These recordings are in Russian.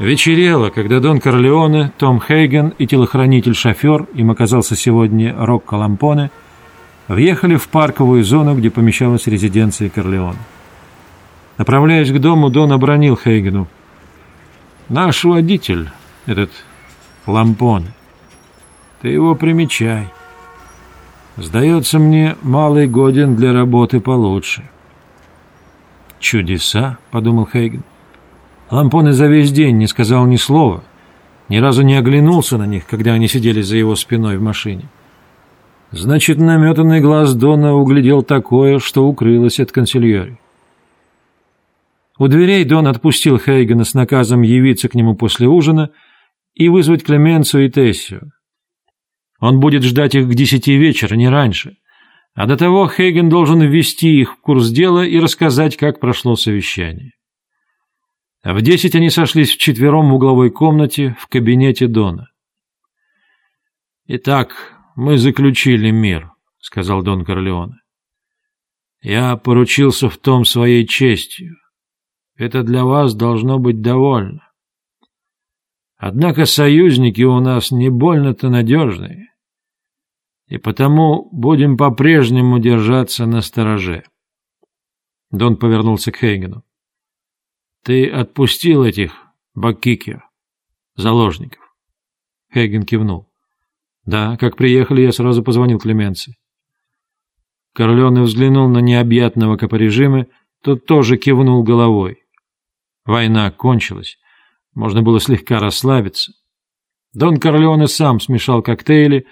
Вечерело, когда Дон Корлеоне, Том Хейген и телохранитель-шофер, им оказался сегодня Рок Калампоне, въехали в парковую зону, где помещалась резиденция Корлеоне. Направляясь к дому, Дон обронил Хейгену. «Наш водитель, этот Лампоне, ты его примечай. Сдается мне, малый годен для работы получше». «Чудеса», — подумал Хейген. Лампоне за весь день не сказал ни слова, ни разу не оглянулся на них, когда они сидели за его спиной в машине. Значит, наметанный глаз Дона углядел такое, что укрылось от консильери. У дверей Дон отпустил Хейгена с наказом явиться к нему после ужина и вызвать Клеменцию и Тессию. Он будет ждать их к десяти вечера, не раньше. А до того Хейген должен ввести их в курс дела и рассказать, как прошло совещание. В десять они сошлись вчетвером в угловой комнате в кабинете Дона. «Итак, мы заключили мир», — сказал Дон Корлеоне. «Я поручился в том своей честью. Это для вас должно быть довольно. Однако союзники у нас не больно-то надежные, и потому будем по-прежнему держаться на стороже». Дон повернулся к Хейгену. Ты отпустил этих Баккикер, заложников? Хейген кивнул. Да, как приехали, я сразу позвонил Клеменции. Корлеоне взглянул на необъятного капорежима, тот тоже кивнул головой. Война кончилась, можно было слегка расслабиться. Дон Корлеоне сам смешал коктейли,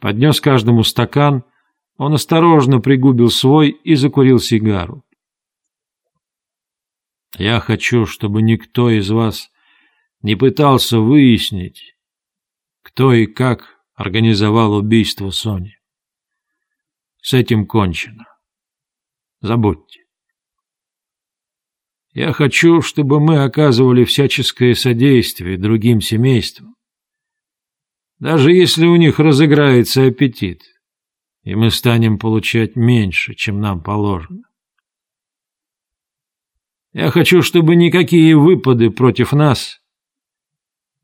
поднес каждому стакан, он осторожно пригубил свой и закурил сигару. Я хочу, чтобы никто из вас не пытался выяснить, кто и как организовал убийство Сони. С этим кончено. Забудьте. Я хочу, чтобы мы оказывали всяческое содействие другим семействам, даже если у них разыграется аппетит, и мы станем получать меньше, чем нам положено. Я хочу, чтобы никакие выпады против нас,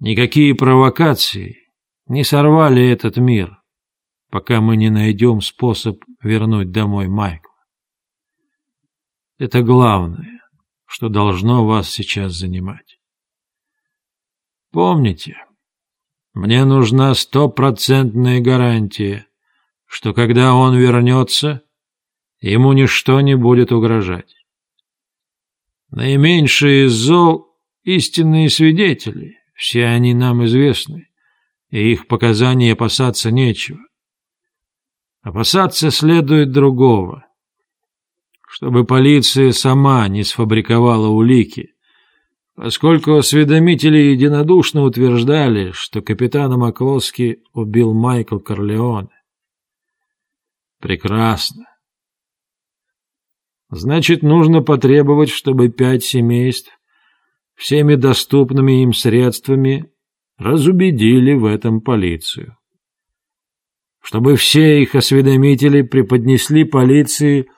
никакие провокации не сорвали этот мир, пока мы не найдем способ вернуть домой Майкла. Это главное, что должно вас сейчас занимать. Помните, мне нужна стопроцентная гарантия, что когда он вернется, ему ничто не будет угрожать. Наименьшие зол — истинные свидетели, все они нам известны, и их показаний опасаться нечего. Опасаться следует другого, чтобы полиция сама не сфабриковала улики, поскольку осведомители единодушно утверждали, что капитана Маклоски убил Майкл Корлеоне. Прекрасно. Значит, нужно потребовать, чтобы пять семейств всеми доступными им средствами разубедили в этом полицию. Чтобы все их осведомители преподнесли полиции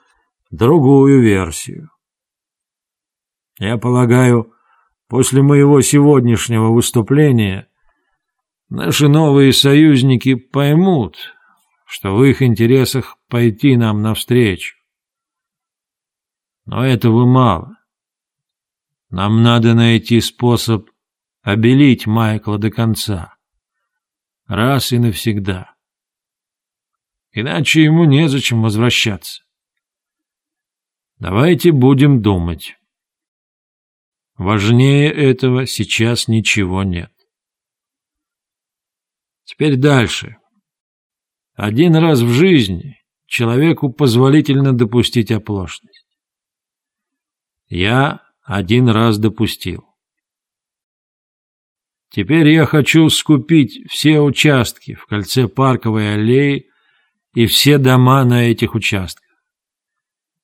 другую версию. Я полагаю, после моего сегодняшнего выступления наши новые союзники поймут, что в их интересах пойти нам навстречу. Но этого мало. Нам надо найти способ обелить Майкла до конца. Раз и навсегда. Иначе ему незачем возвращаться. Давайте будем думать. Важнее этого сейчас ничего нет. Теперь дальше. Один раз в жизни человеку позволительно допустить оплошность. Я один раз допустил. Теперь я хочу скупить все участки в кольце парковой аллеи и все дома на этих участках.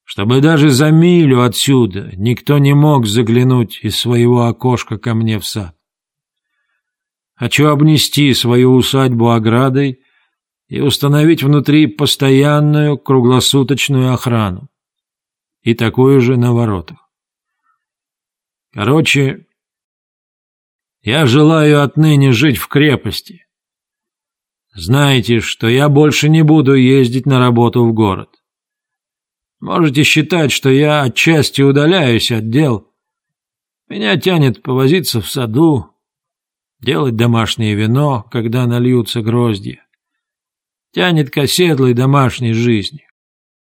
Чтобы даже за милю отсюда никто не мог заглянуть из своего окошка ко мне в сад. Хочу обнести свою усадьбу оградой и установить внутри постоянную круглосуточную охрану и такую же на воротах. Короче, Я желаю отныне жить в крепости. Знаете, что я больше не буду ездить на работу в город. Можете считать, что я отчасти удаляюсь от дел. Меня тянет повозиться в саду, делать домашнее вино, когда нальются гроздья. Тянет к оседлой домашней жизни.